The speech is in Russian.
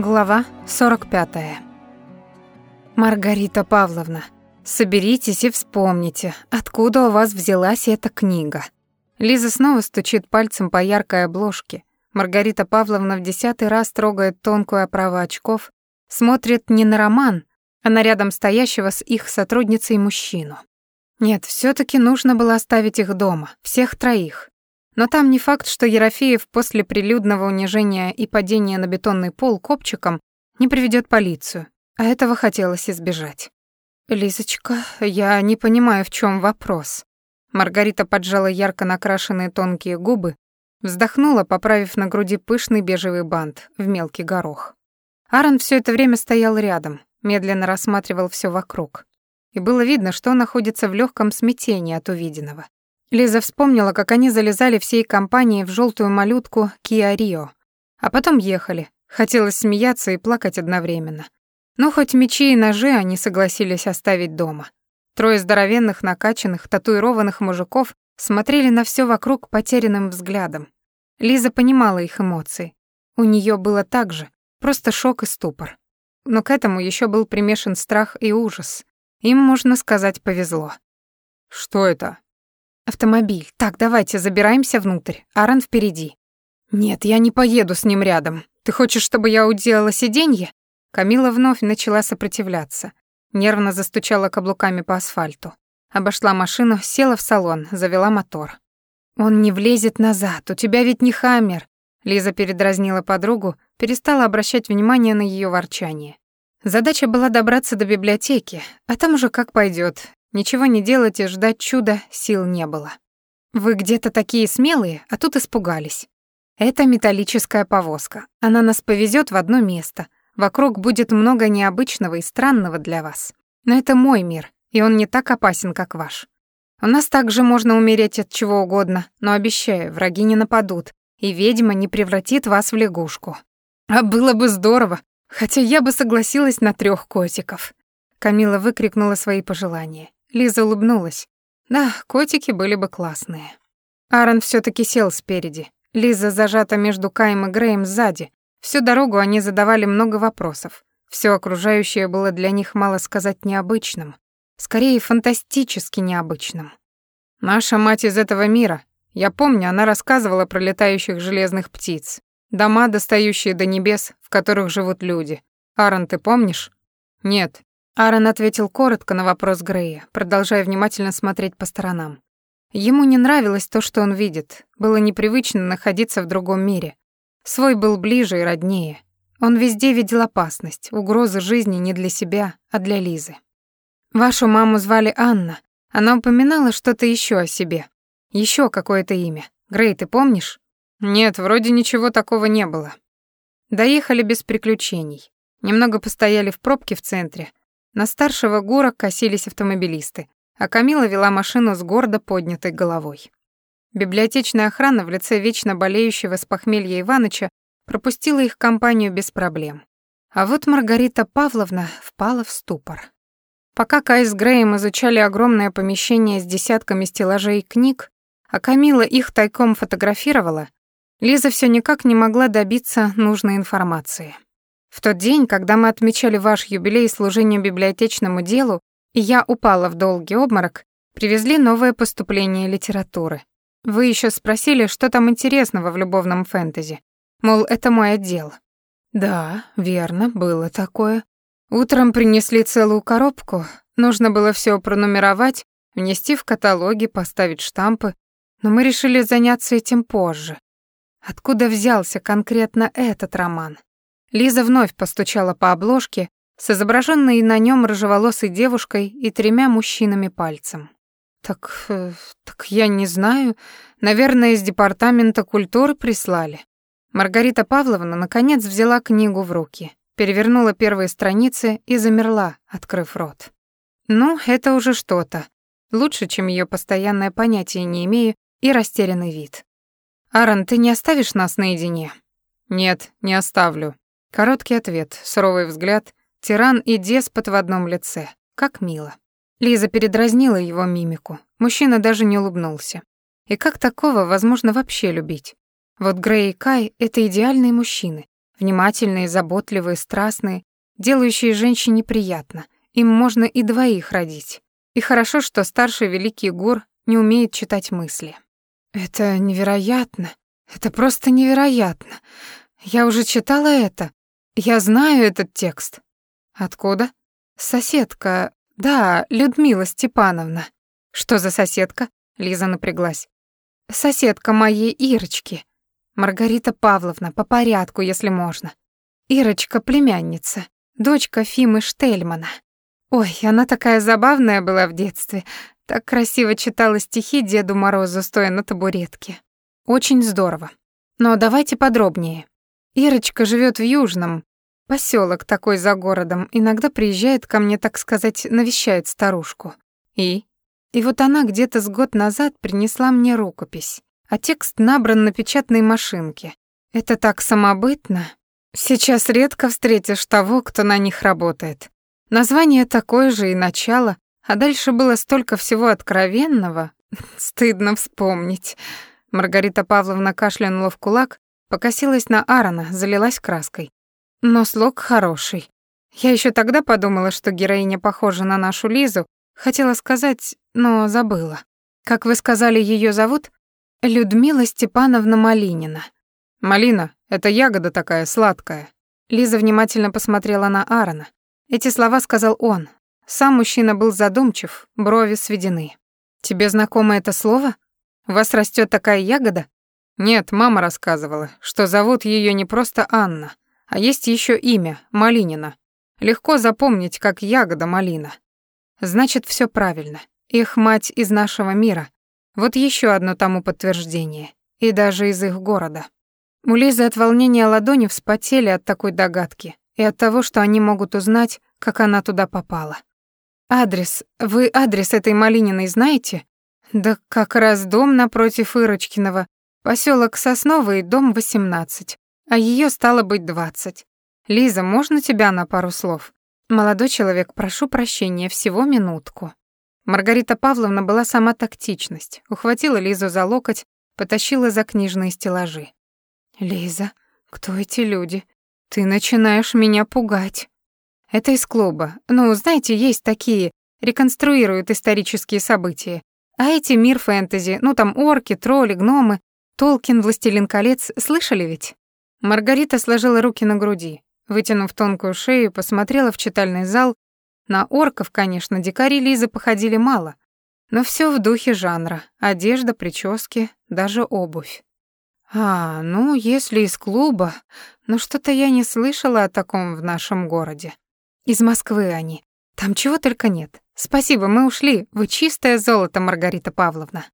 Глава 45. Маргарита Павловна, соберитесь и вспомните, откуда у вас взялась эта книга. Лиза снова стучит пальцем по яркой обложке. Маргарита Павловна в десятый раз трогает тонкую оправу очков, смотрит не на роман, а на рядом стоящего с их сотрудницей мужчину. Нет, все таки нужно было оставить их дома, всех троих. Но там не факт, что Ерофеев после прилюдного унижения и падения на бетонный пол копчиком не приведет полицию, а этого хотелось избежать. «Лизочка, я не понимаю, в чем вопрос». Маргарита поджала ярко накрашенные тонкие губы, вздохнула, поправив на груди пышный бежевый бант в мелкий горох. Аарон все это время стоял рядом, медленно рассматривал все вокруг. И было видно, что он находится в легком смятении от увиденного. Лиза вспомнила, как они залезали всей компанией в желтую малютку Kia Rio, а потом ехали. Хотелось смеяться и плакать одновременно. Но хоть мечи и ножи они согласились оставить дома. Трое здоровенных, накачанных, татуированных мужиков смотрели на все вокруг потерянным взглядом. Лиза понимала их эмоции. У нее было так же, просто шок и ступор. Но к этому еще был примешан страх и ужас. Им, можно сказать, повезло. «Что это?» Автомобиль. Так, давайте, забираемся внутрь. Аарон впереди. Нет, я не поеду с ним рядом. Ты хочешь, чтобы я уделала сиденье? Камила вновь начала сопротивляться. Нервно застучала каблуками по асфальту. Обошла машину, села в салон, завела мотор. Он не влезет назад, у тебя ведь не хаммер. Лиза передразнила подругу, перестала обращать внимание на ее ворчание. Задача была добраться до библиотеки, а там уже как пойдет. Ничего не делать и ждать чуда сил не было. Вы где-то такие смелые, а тут испугались. Это металлическая повозка. Она нас повезет в одно место. Вокруг будет много необычного и странного для вас. Но это мой мир, и он не так опасен, как ваш. У нас также можно умереть от чего угодно, но обещаю, враги не нападут, и ведьма не превратит вас в лягушку. А было бы здорово, хотя я бы согласилась на трех котиков. Камила выкрикнула свои пожелания. Лиза улыбнулась. Да, котики были бы классные. Аарон все таки сел спереди. Лиза зажата между Каем и Греем сзади. Всю дорогу они задавали много вопросов. Все окружающее было для них, мало сказать, необычным. Скорее, фантастически необычным. «Наша мать из этого мира. Я помню, она рассказывала про летающих железных птиц. Дома, достающие до небес, в которых живут люди. Аарон, ты помнишь?» «Нет», Аарон ответил коротко на вопрос Грея, продолжая внимательно смотреть по сторонам. Ему не нравилось то, что он видит. Было непривычно находиться в другом мире. Свой был ближе и роднее. Он везде видел опасность, угрозы жизни не для себя, а для Лизы. Вашу маму звали Анна. Она упоминала что-то еще о себе. Еще какое-то имя. Грей, ты помнишь? Нет, вроде ничего такого не было. Доехали без приключений. Немного постояли в пробке в центре, на старшего Гура косились автомобилисты, а Камила вела машину с гордо поднятой головой. Библиотечная охрана в лице вечно болеющего с похмелья Иваныча пропустила их компанию без проблем. А вот Маргарита Павловна впала в ступор. Пока Кай с Греем изучали огромное помещение с десятками стеллажей книг, а Камила их тайком фотографировала, Лиза все никак не могла добиться нужной информации. В тот день, когда мы отмечали ваш юбилей служения библиотечному делу, и я упала в долгий обморок, привезли новое поступление литературы. Вы еще спросили, что там интересного в любовном фэнтези. Мол, это мой отдел. Да, верно, было такое. Утром принесли целую коробку. Нужно было все пронумеровать, внести в каталоги, поставить штампы. Но мы решили заняться этим позже. Откуда взялся конкретно этот роман? Лиза вновь постучала по обложке с изображенной на нем рыжеволосой девушкой и тремя мужчинами пальцем. «Так... Э, так я не знаю. Наверное, из департамента культуры прислали». Маргарита Павловна наконец взяла книгу в руки, перевернула первые страницы и замерла, открыв рот. «Ну, это уже что-то. Лучше, чем ее постоянное понятие не имею и растерянный вид. Аарон, ты не оставишь нас наедине?» «Нет, не оставлю», Короткий ответ, суровый взгляд, тиран и деспот в одном лице. Как мило. Лиза передразнила его мимику. Мужчина даже не улыбнулся. И как такого возможно вообще любить? Вот Грей и Кай — это идеальные мужчины. Внимательные, заботливые, страстные, делающие женщине приятно. Им можно и двоих родить. И хорошо, что старший великий гур не умеет читать мысли. Это невероятно. Это просто невероятно. Я уже читала это. Я знаю этот текст. Откуда? Соседка. Да, Людмила Степановна. Что за соседка? Лиза напряглась. Соседка моей Ирочки. Маргарита Павловна, по порядку, если можно. Ирочка племянница, дочка Фимы Штельмана. Ой, она такая забавная была в детстве. Так красиво читала стихи Деду Морозу, стоя на табуретке. Очень здорово. Но давайте подробнее. Ирочка живет в Южном, поселок такой за городом, иногда приезжает ко мне, так сказать, навещает старушку. И? И вот она где-то с год назад принесла мне рукопись, а текст набран на печатной машинке. Это так самобытно. Сейчас редко встретишь того, кто на них работает. Название такое же и начало, а дальше было столько всего откровенного. Стыдно вспомнить. Маргарита Павловна кашлянула в кулак, покосилась на Аарона, залилась краской. Но слог хороший. Я еще тогда подумала, что героиня похожа на нашу Лизу, хотела сказать, но забыла. Как вы сказали, ее зовут? Людмила Степановна Малинина. Малина это ягода такая сладкая. Лиза внимательно посмотрела на Аарона. Эти слова сказал он. Сам мужчина был задумчив, брови сведены. Тебе знакомо это слово? У вас растет такая ягода? Нет, мама рассказывала, что зовут ее не просто Анна, а есть еще имя Малинина. Легко запомнить, как ягода малина. Значит, все правильно. Их мать из нашего мира. Вот еще одно тому подтверждение. И даже из их города. У Лизы от волнения ладони вспотели от такой догадки и от того, что они могут узнать, как она туда попала. «Адрес. Вы адрес этой Малининой знаете?» «Да как раз дом напротив Ирочкиного. Поселок Сосновый, дом 18. А ее стало быть 20. Лиза, можно тебя на пару слов?» «Молодой человек, прошу прощения, всего минутку». Маргарита Павловна была сама тактичность, ухватила Лизу за локоть, потащила за книжные стеллажи. «Лиза, кто эти люди? Ты начинаешь меня пугать». «Это из клуба. Ну, знаете, есть такие, реконструируют исторические события. А эти мир фэнтези, ну там орки, тролли, гномы, Толкин, Властелин колец, слышали ведь?» Маргарита сложила руки на груди, вытянув тонкую шею, посмотрела в читальный зал. На орков, конечно, дикари Лизы походили мало, но все в духе жанра: одежда, прически, даже обувь. А, ну, если из клуба, но что-то я не слышала о таком в нашем городе. Из Москвы они. Там чего только нет. Спасибо, мы ушли. Вы чистое золото, Маргарита Павловна.